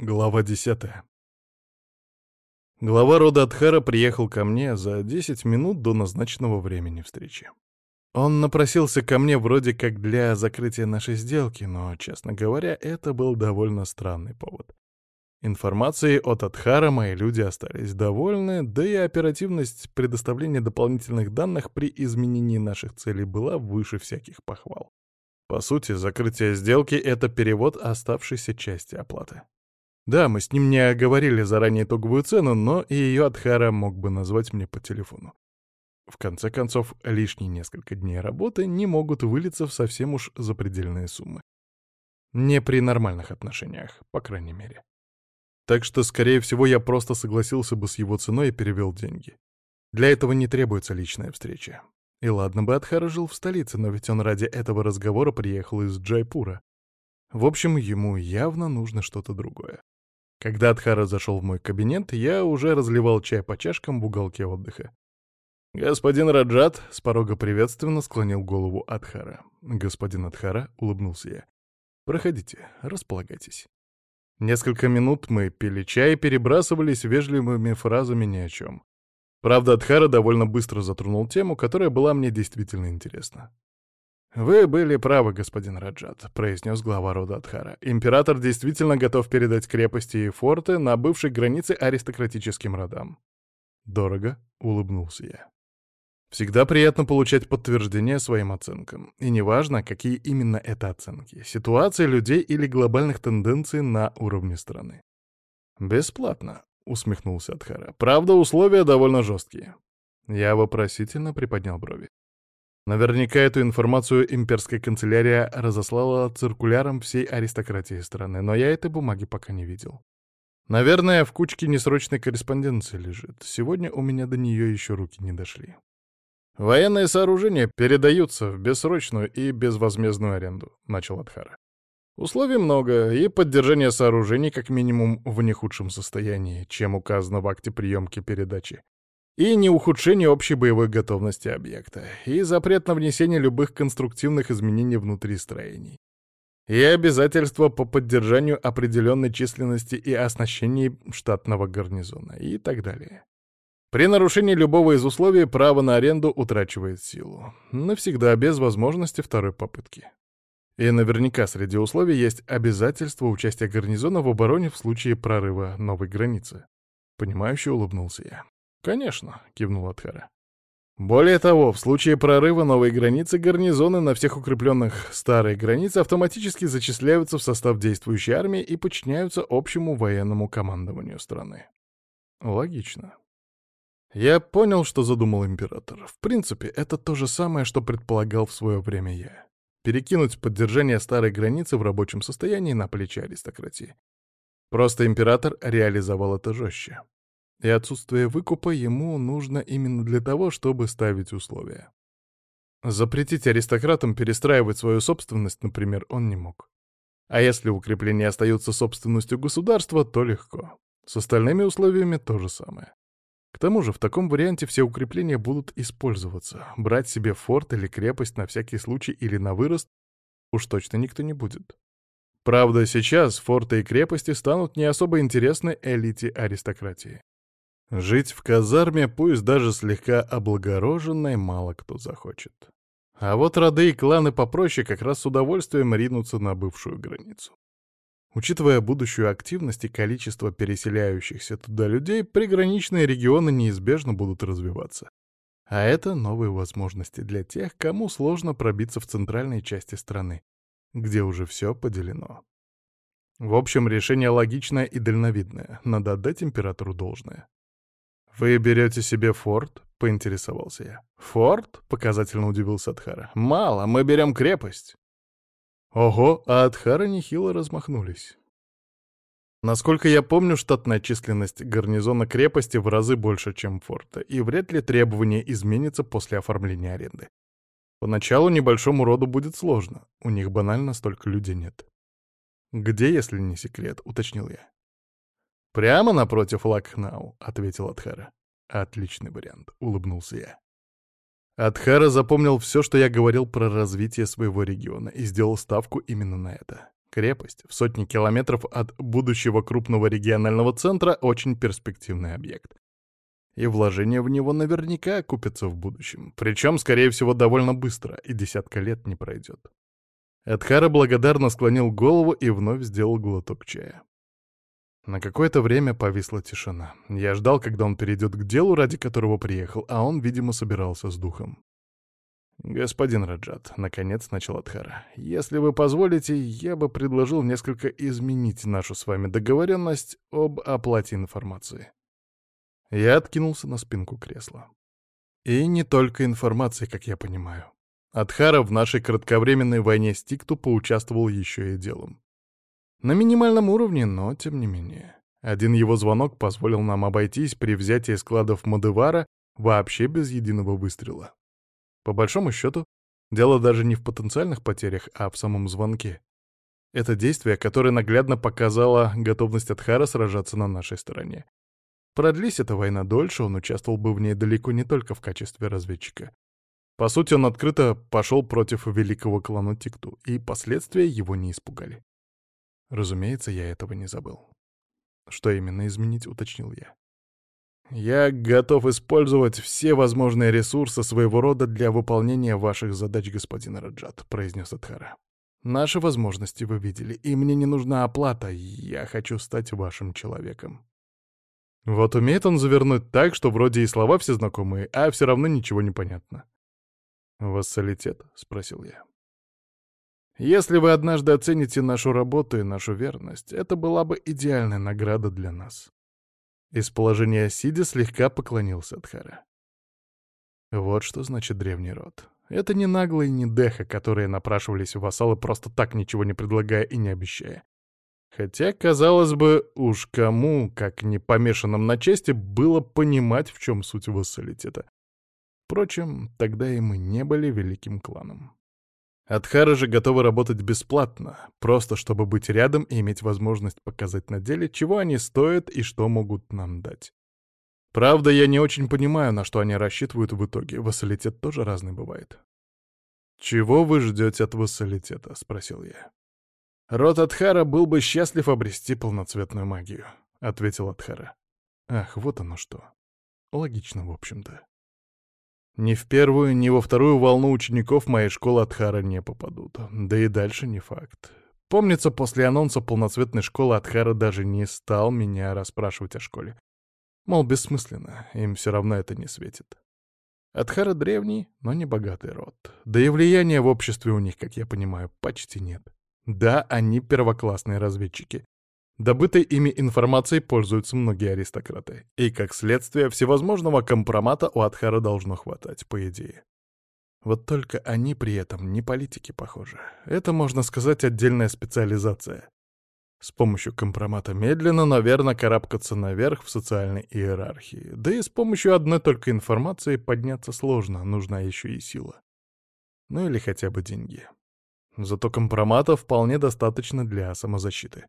Глава десятая. Глава рода Адхара приехал ко мне за 10 минут до назначенного времени встречи. Он напросился ко мне вроде как для закрытия нашей сделки, но, честно говоря, это был довольно странный повод. Информацией от Адхара мои люди остались довольны, да и оперативность предоставления дополнительных данных при изменении наших целей была выше всяких похвал. По сути, закрытие сделки — это перевод оставшейся части оплаты. Да, мы с ним не оговорили заранее итоговую цену, но и ее Адхара мог бы назвать мне по телефону. В конце концов, лишние несколько дней работы не могут вылиться в совсем уж запредельные суммы. Не при нормальных отношениях, по крайней мере. Так что, скорее всего, я просто согласился бы с его ценой и перевел деньги. Для этого не требуется личная встреча. И ладно бы Адхара жил в столице, но ведь он ради этого разговора приехал из Джайпура. В общем, ему явно нужно что-то другое. Когда Адхара зашел в мой кабинет, я уже разливал чай по чашкам в уголке отдыха. «Господин Раджат», — с порога приветственно склонил голову Адхара. «Господин Адхара», — улыбнулся я. «Проходите, располагайтесь». Несколько минут мы пили чай и перебрасывались вежливыми фразами ни о чем. Правда, Адхара довольно быстро затронул тему, которая была мне действительно интересна. «Вы были правы, господин Раджат», — произнес глава рода Адхара. «Император действительно готов передать крепости и форты на бывшей границе аристократическим родам». «Дорого», — улыбнулся я. Всегда приятно получать подтверждение своим оценкам. И неважно, какие именно это оценки — ситуации людей или глобальных тенденций на уровне страны. «Бесплатно», — усмехнулся Адхара. «Правда, условия довольно жесткие». Я вопросительно приподнял брови. Наверняка эту информацию имперская канцелярия разослала циркуляром всей аристократии страны, но я этой бумаги пока не видел. Наверное, в кучке несрочной корреспонденции лежит. Сегодня у меня до нее еще руки не дошли. «Военные сооружения передаются в бессрочную и безвозмездную аренду», — начал Адхара. «Условий много, и поддержание сооружений как минимум в не худшем состоянии, чем указано в акте приемки передачи и не ухудшение общей боевой готовности объекта, и запрет на внесение любых конструктивных изменений внутри строений, и обязательства по поддержанию определенной численности и оснащении штатного гарнизона и так далее. При нарушении любого из условий право на аренду утрачивает силу. Навсегда, без возможности второй попытки. И наверняка среди условий есть обязательство участия гарнизона в обороне в случае прорыва новой границы. Понимающе улыбнулся я. «Конечно», — кивнул Адхара. Более того, в случае прорыва новой границы гарнизоны на всех укрепленных старой границе автоматически зачисляются в состав действующей армии и подчиняются общему военному командованию страны. Логично. Я понял, что задумал император. В принципе, это то же самое, что предполагал в свое время я. Перекинуть поддержание старой границы в рабочем состоянии на плечи аристократии. Просто император реализовал это жестче и отсутствие выкупа ему нужно именно для того, чтобы ставить условия. Запретить аристократам перестраивать свою собственность, например, он не мог. А если укрепления остаются собственностью государства, то легко. С остальными условиями то же самое. К тому же в таком варианте все укрепления будут использоваться. Брать себе форт или крепость на всякий случай или на вырост уж точно никто не будет. Правда, сейчас форты и крепости станут не особо интересны элите аристократии. Жить в казарме, пусть даже слегка облагороженной, мало кто захочет. А вот роды и кланы попроще как раз с удовольствием ринутся на бывшую границу. Учитывая будущую активность и количество переселяющихся туда людей, приграничные регионы неизбежно будут развиваться. А это новые возможности для тех, кому сложно пробиться в центральной части страны, где уже все поделено. В общем, решение логичное и дальновидное, надо отдать императору должное. «Вы берете себе форт?» — поинтересовался я. «Форт?» — показательно удивился Адхара. «Мало, мы берем крепость». Ого, а Адхара нехило размахнулись. Насколько я помню, штатная численность гарнизона крепости в разы больше, чем форта, и вряд ли требование изменится после оформления аренды. Поначалу небольшому роду будет сложно, у них банально столько людей нет. «Где, если не секрет?» — уточнил я. «Прямо напротив Лакхнау», — ответил Адхара. «Отличный вариант», — улыбнулся я. Адхара запомнил все, что я говорил про развитие своего региона, и сделал ставку именно на это. Крепость в сотни километров от будущего крупного регионального центра — очень перспективный объект. И вложения в него наверняка окупятся в будущем. Причем, скорее всего, довольно быстро, и десятка лет не пройдет. Эдхара благодарно склонил голову и вновь сделал глоток чая. На какое-то время повисла тишина. Я ждал, когда он перейдет к делу, ради которого приехал, а он, видимо, собирался с духом. «Господин Раджат», — наконец начал Адхара, — «если вы позволите, я бы предложил несколько изменить нашу с вами договоренность об оплате информации». Я откинулся на спинку кресла. И не только информации, как я понимаю. Адхара в нашей кратковременной войне с Тикту поучаствовал еще и делом. На минимальном уровне, но тем не менее. Один его звонок позволил нам обойтись при взятии складов Мадевара вообще без единого выстрела. По большому счету, дело даже не в потенциальных потерях, а в самом звонке. Это действие, которое наглядно показало готовность Адхара сражаться на нашей стороне. Продлись эта война дольше, он участвовал бы в ней далеко не только в качестве разведчика. По сути, он открыто пошел против великого клана Тикту, и последствия его не испугали. Разумеется, я этого не забыл. Что именно изменить, уточнил я. Я готов использовать все возможные ресурсы своего рода для выполнения ваших задач, господин Раджат, произнес Адхара. Наши возможности вы видели, и мне не нужна оплата, я хочу стать вашим человеком. Вот умеет он завернуть так, что вроде и слова все знакомые, а все равно ничего не понятно. «Вассалитет?» — спросил я. Если вы однажды оцените нашу работу и нашу верность, это была бы идеальная награда для нас. Из положения сидя слегка поклонился Адхара. Вот что значит древний род. Это не наглые не деха, которые напрашивались в вассалы просто так, ничего не предлагая и не обещая. Хотя, казалось бы, уж кому, как не помешанным на чести, было понимать, в чем суть вассалитета. Впрочем, тогда и мы не были великим кланом. Адхара же готовы работать бесплатно, просто чтобы быть рядом и иметь возможность показать на деле, чего они стоят и что могут нам дать. Правда, я не очень понимаю, на что они рассчитывают в итоге. Вассалитет тоже разный бывает. «Чего вы ждете от вассалитета?» — спросил я. «Род Адхара был бы счастлив обрести полноцветную магию», — ответил Адхара. «Ах, вот оно что. Логично, в общем-то. Ни в первую, ни во вторую волну учеников моей школы Адхара не попадут. Да и дальше не факт. Помнится, после анонса полноцветной школы Адхара даже не стал меня расспрашивать о школе. Мол, бессмысленно, им все равно это не светит. Адхара древний, но не богатый род. Да и влияния в обществе у них, как я понимаю, почти нет. Да, они первоклассные разведчики, Добытой ими информацией пользуются многие аристократы. И, как следствие, всевозможного компромата у Адхара должно хватать, по идее. Вот только они при этом не политики, похоже. Это, можно сказать, отдельная специализация. С помощью компромата медленно, но верно карабкаться наверх в социальной иерархии. Да и с помощью одной только информации подняться сложно, нужна еще и сила. Ну или хотя бы деньги. Зато компромата вполне достаточно для самозащиты.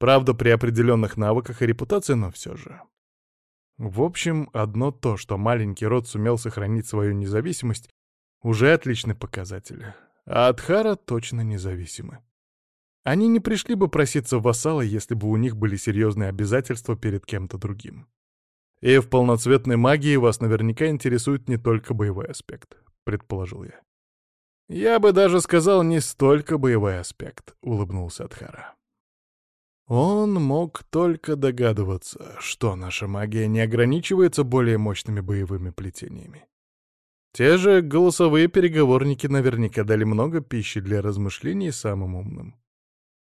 Правда, при определенных навыках и репутации, но все же. В общем, одно то, что маленький род сумел сохранить свою независимость, уже отличный показатель. А Адхара точно независимы. Они не пришли бы проситься в вассалы, если бы у них были серьезные обязательства перед кем-то другим. И в полноцветной магии вас наверняка интересует не только боевой аспект, предположил я. Я бы даже сказал, не столько боевой аспект, улыбнулся Адхара. Он мог только догадываться, что наша магия не ограничивается более мощными боевыми плетениями. Те же голосовые переговорники наверняка дали много пищи для размышлений самым умным.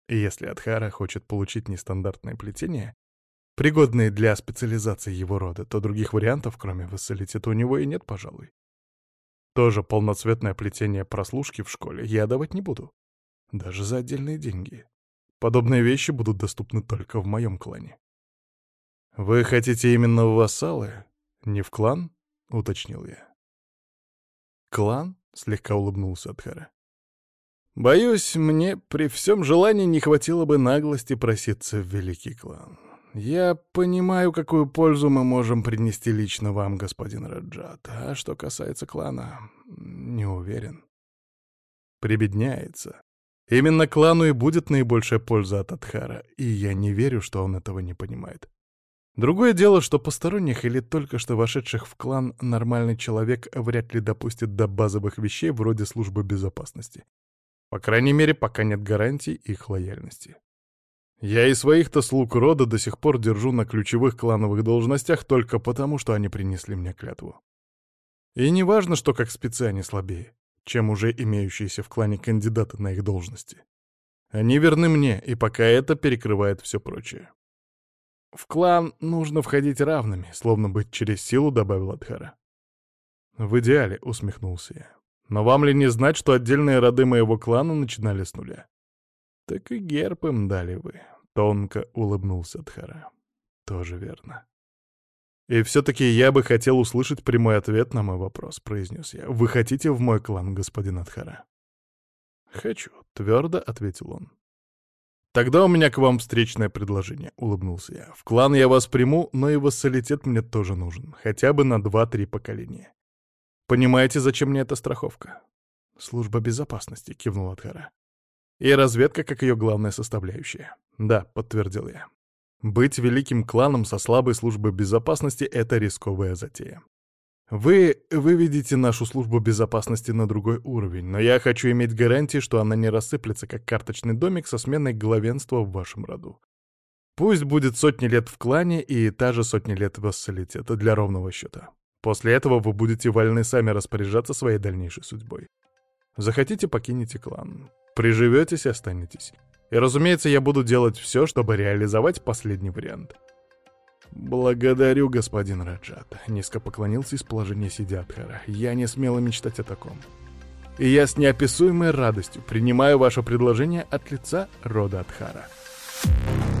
И если Адхара хочет получить нестандартное плетение, пригодные для специализации его рода, то других вариантов, кроме вассалитета, у него и нет, пожалуй. Тоже полноцветное плетение прослушки в школе я давать не буду. Даже за отдельные деньги. Подобные вещи будут доступны только в моем клане. «Вы хотите именно в вассалы, не в клан?» — уточнил я. «Клан?» — слегка улыбнулся Адхара. «Боюсь, мне при всем желании не хватило бы наглости проситься в великий клан. Я понимаю, какую пользу мы можем принести лично вам, господин Раджат. А что касается клана, не уверен. Прибедняется. Именно клану и будет наибольшая польза от Адхара, и я не верю, что он этого не понимает. Другое дело, что посторонних или только что вошедших в клан нормальный человек вряд ли допустит до базовых вещей вроде службы безопасности. По крайней мере, пока нет гарантий их лояльности. Я и своих-то слуг рода до сих пор держу на ключевых клановых должностях только потому, что они принесли мне клятву. И не важно, что как спецы они слабее, чем уже имеющиеся в клане кандидаты на их должности. Они верны мне, и пока это перекрывает все прочее. В клан нужно входить равными, словно быть через силу, добавил Адхара. В идеале, усмехнулся я. Но вам ли не знать, что отдельные роды моего клана начинали с нуля? Так и герб им дали вы. Тонко улыбнулся Адхара. Тоже верно. «И все-таки я бы хотел услышать прямой ответ на мой вопрос», — произнес я. «Вы хотите в мой клан, господин Адхара?» «Хочу», — твердо ответил он. «Тогда у меня к вам встречное предложение», — улыбнулся я. «В клан я вас приму, но и вассалитет мне тоже нужен, хотя бы на два-три поколения. Понимаете, зачем мне эта страховка?» «Служба безопасности», — кивнул Адхара. «И разведка как ее главная составляющая». «Да», — подтвердил я. «Быть великим кланом со слабой службой безопасности — это рисковая затея. Вы выведете нашу службу безопасности на другой уровень, но я хочу иметь гарантии, что она не рассыплется, как карточный домик со сменой главенства в вашем роду. Пусть будет сотни лет в клане и та же сотни лет вассалитета для ровного счета. После этого вы будете вольны сами распоряжаться своей дальнейшей судьбой. Захотите, покинете клан. Приживетесь — останетесь. И, разумеется, я буду делать все, чтобы реализовать последний вариант — «Благодарю, господин Раджат», — низко поклонился из положения Сидиатхара. «Я не смела мечтать о таком. И я с неописуемой радостью принимаю ваше предложение от лица рода Адхара». Thank.